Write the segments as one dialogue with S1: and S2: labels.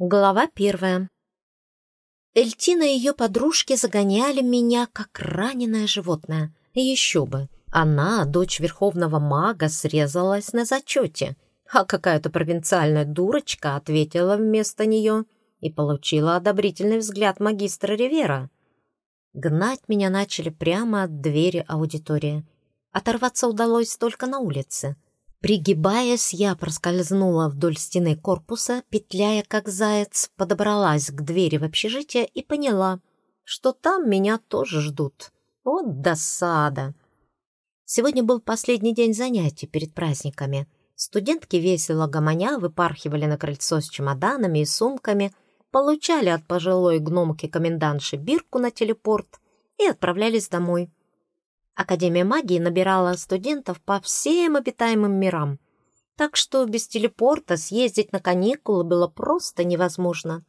S1: Глава первая. Эльтина и ее подружки загоняли меня, как раненое животное. Еще бы. Она, дочь верховного мага, срезалась на зачете, а какая-то провинциальная дурочка ответила вместо нее и получила одобрительный взгляд магистра Ривера. Гнать меня начали прямо от двери аудитории. Оторваться удалось только на улице — Пригибаясь, я проскользнула вдоль стены корпуса, петляя как заяц, подобралась к двери в общежитие и поняла, что там меня тоже ждут. Вот досада! Сегодня был последний день занятий перед праздниками. Студентки весело гомоня выпархивали на крыльцо с чемоданами и сумками, получали от пожилой гномки комендантши бирку на телепорт и отправлялись домой. Академия магии набирала студентов по всем обитаемым мирам, так что без телепорта съездить на каникулы было просто невозможно.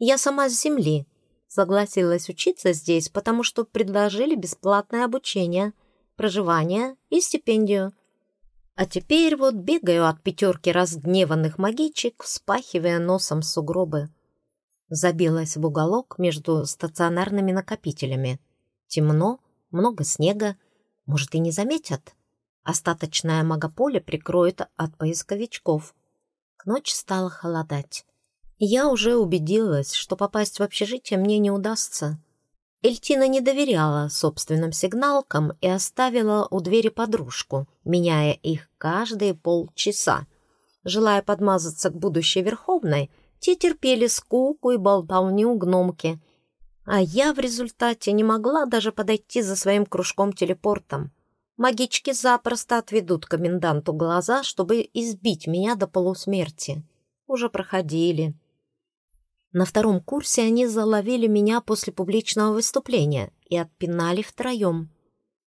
S1: Я сама с Земли согласилась учиться здесь, потому что предложили бесплатное обучение, проживание и стипендию. А теперь вот бегаю от пятерки разгневанных магичек, вспахивая носом сугробы. Забилась в уголок между стационарными накопителями. Темно, много снега, может и не заметят. Остаточное магополе прикроет от поисковичков. К ночи стало холодать. Я уже убедилась, что попасть в общежитие мне не удастся. Эльтина не доверяла собственным сигналкам и оставила у двери подружку, меняя их каждые полчаса. Желая подмазаться к будущей Верховной, те терпели скуку и болтовню гномки — а я в результате не могла даже подойти за своим кружком-телепортом. Магички запросто отведут коменданту глаза, чтобы избить меня до полусмерти. Уже проходили. На втором курсе они заловили меня после публичного выступления и отпинали втроем.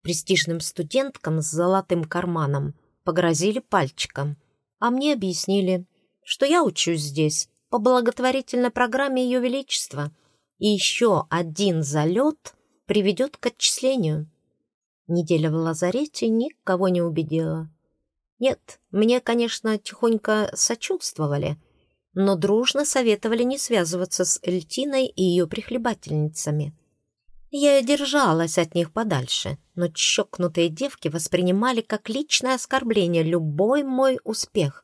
S1: Престижным студенткам с золотым карманом погрозили пальчиком, а мне объяснили, что я учусь здесь по благотворительной программе Ее Величества — и еще один залет приведет к отчислению. Неделя в лазарете никого не убедила. Нет, мне, конечно, тихонько сочувствовали, но дружно советовали не связываться с Эльтиной и ее прихлебательницами. Я держалась от них подальше, но чокнутые девки воспринимали как личное оскорбление любой мой успех.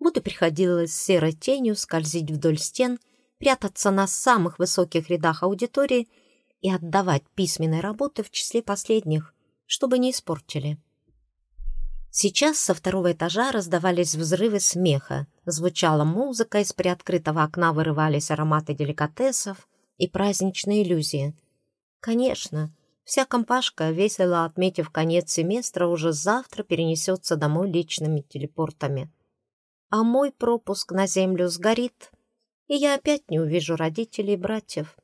S1: Вот и приходилось серой тенью скользить вдоль стен — прятаться на самых высоких рядах аудитории и отдавать письменные работы в числе последних, чтобы не испортили. Сейчас со второго этажа раздавались взрывы смеха, звучала музыка, из приоткрытого окна вырывались ароматы деликатесов и праздничные иллюзии. Конечно, вся компашка, весело отметив конец семестра, уже завтра перенесется домой личными телепортами. А мой пропуск на землю сгорит и я опять не увижу родителей и братьев.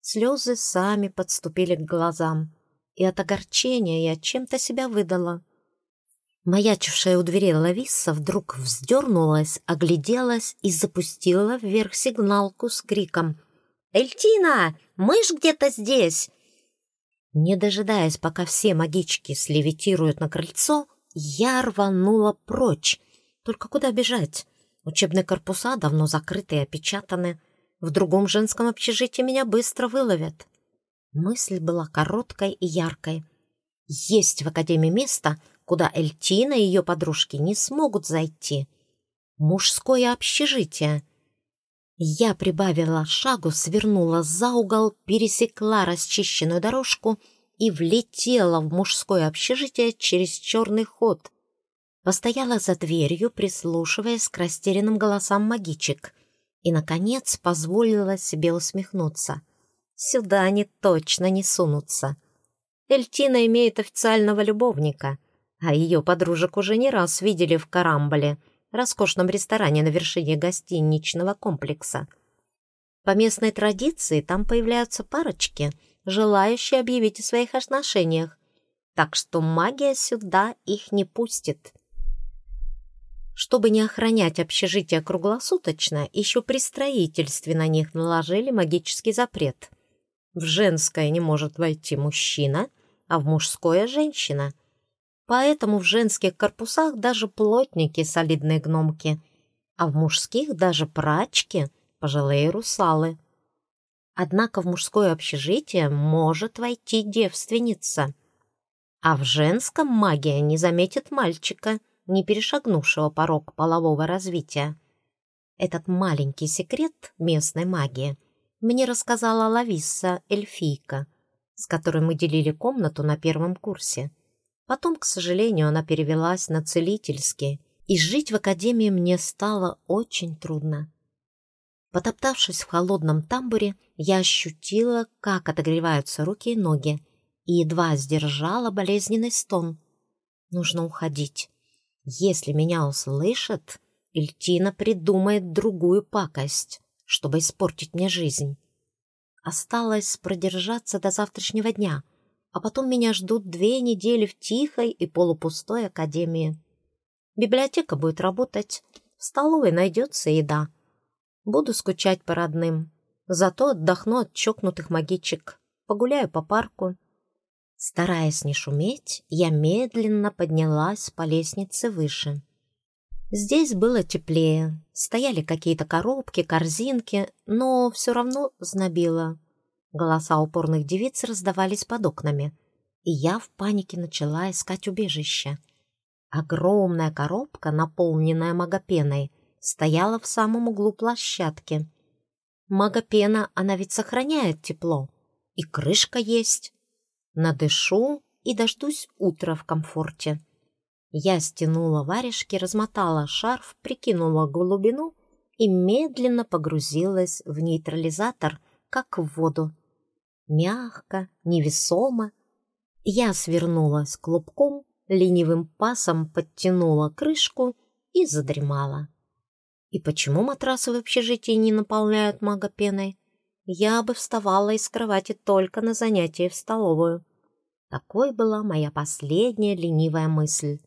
S1: Слезы сами подступили к глазам, и от огорчения я чем-то себя выдала. Маячившая у дверей Лависса вдруг вздернулась, огляделась и запустила вверх сигналку с криком «Эльтина, мышь где-то здесь!» Не дожидаясь, пока все магички слевитируют на крыльцо, я рванула прочь. Только куда бежать? Учебные корпуса давно закрыты и опечатаны. В другом женском общежитии меня быстро выловят. Мысль была короткой и яркой. Есть в Академии место, куда Эльтина и ее подружки не смогут зайти. Мужское общежитие. Я прибавила шагу, свернула за угол, пересекла расчищенную дорожку и влетела в мужское общежитие через черный ход — Постояла за дверью, прислушиваясь к растерянным голосам магичек, и, наконец, позволила себе усмехнуться. Сюда они точно не сунутся. Эльтина имеет официального любовника, а ее подружек уже не раз видели в Карамболе, роскошном ресторане на вершине гостиничного комплекса. По местной традиции там появляются парочки, желающие объявить о своих отношениях, так что магия сюда их не пустит. Чтобы не охранять общежитие круглосуточно, еще при строительстве на них наложили магический запрет. В женское не может войти мужчина, а в мужское — женщина. Поэтому в женских корпусах даже плотники — солидные гномки. а в мужских даже прачки, пожилые русалы. Однако в мужское общежитие может войти девственница, а в женском магия не заметит мальчика, не перешагнувшего порог полового развития. Этот маленький секрет местной магии мне рассказала Лависса, эльфийка, с которой мы делили комнату на первом курсе. Потом, к сожалению, она перевелась на целительский, и жить в академии мне стало очень трудно. Потоптавшись в холодном тамбуре, я ощутила, как отогреваются руки и ноги, и едва сдержала болезненный стон. Нужно уходить. Если меня услышат, Эльтина придумает другую пакость, чтобы испортить мне жизнь. Осталось продержаться до завтрашнего дня, а потом меня ждут две недели в тихой и полупустой академии. Библиотека будет работать, в столовой найдется еда. Буду скучать по родным, зато отдохну от чокнутых магичек, погуляю по парку. Стараясь не шуметь, я медленно поднялась по лестнице выше. Здесь было теплее, стояли какие-то коробки, корзинки, но все равно знобило. Голоса упорных девиц раздавались под окнами, и я в панике начала искать убежище. Огромная коробка, наполненная магопеной, стояла в самом углу площадки. Магопена, она ведь сохраняет тепло, и крышка есть. Надышу и дождусь утра в комфорте. Я стянула варежки, размотала шарф, прикинула глубину и медленно погрузилась в нейтрализатор, как в воду. Мягко, невесомо. Я свернулась клубком, ленивым пасом подтянула крышку и задремала. И почему матрасы в общежитии не наполняют мага пеной? Я бы вставала из кровати только на занятия в столовую. Такой была моя последняя ленивая мысль.